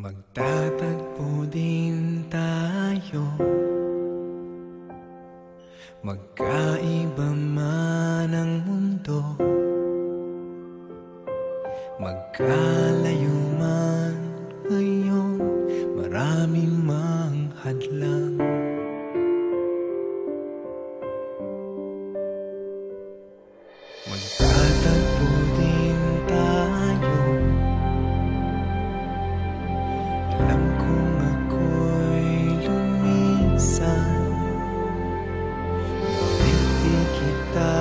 Magtatagpo din tayo. Magkaiba man ang mundo. Magkalayo Alam kong lumisan Ngunit kita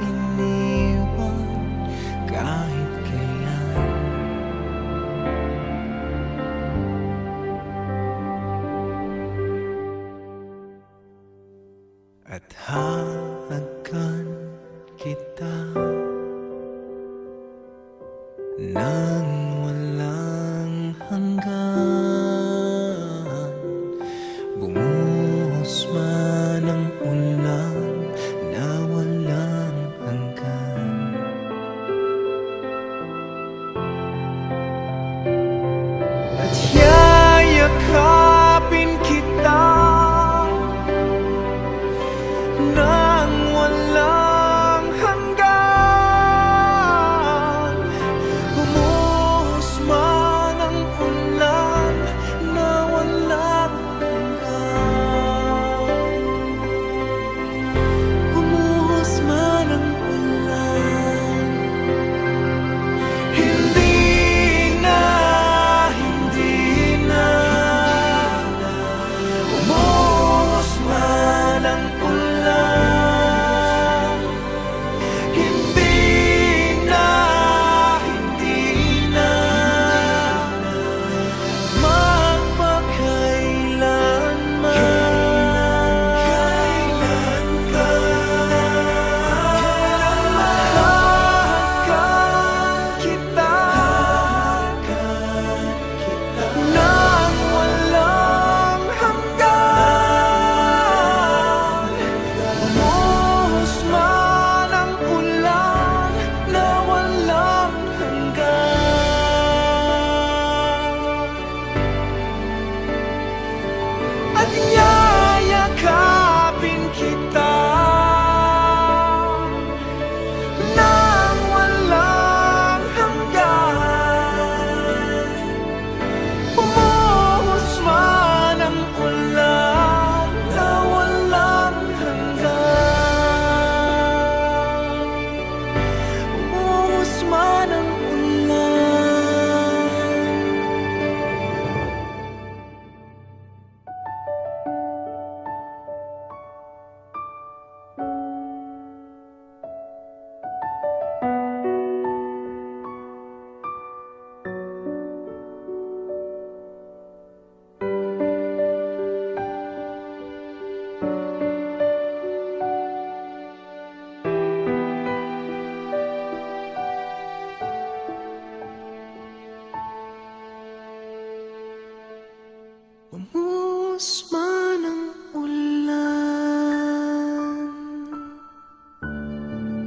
iniwan kahit kailan. At halagan kita. Ng Well,